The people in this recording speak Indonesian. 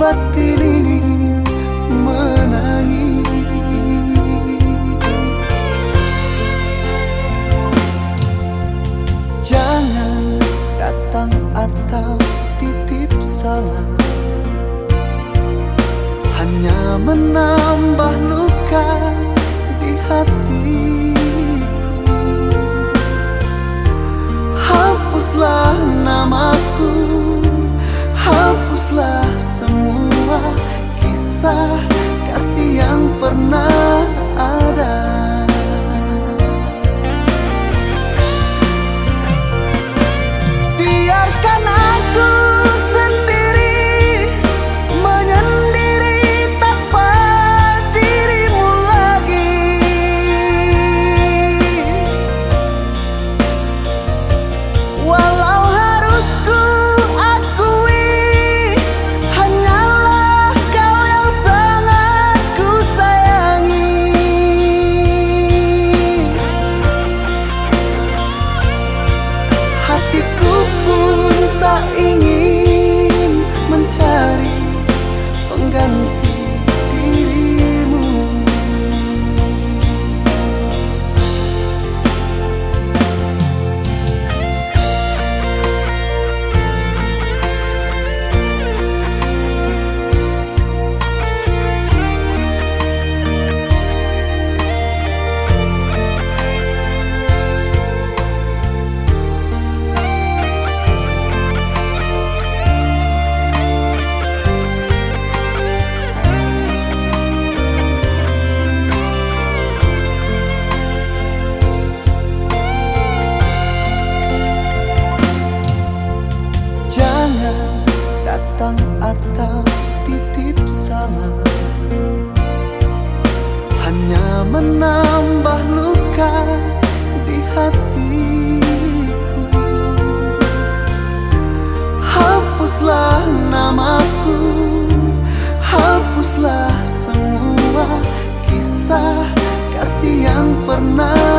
batin ini menangis Jangan datang atau titip salam. Hanya menambah luka di hatiku kasih yang pernah Tang atau titip salam. Hanya menambah luka di hatiku. Hapuslah namaku Hapuslah semua kisah kasih yang pernah